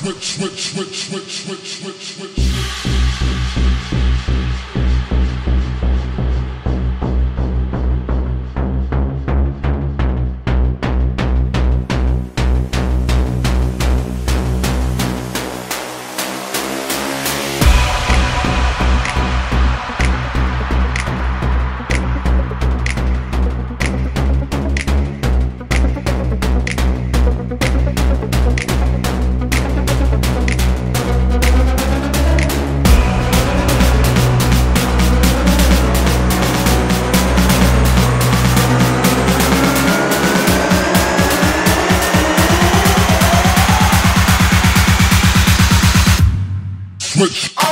Switch, switch, switch, switch, switch, switch, switch. Switch.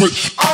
Switch.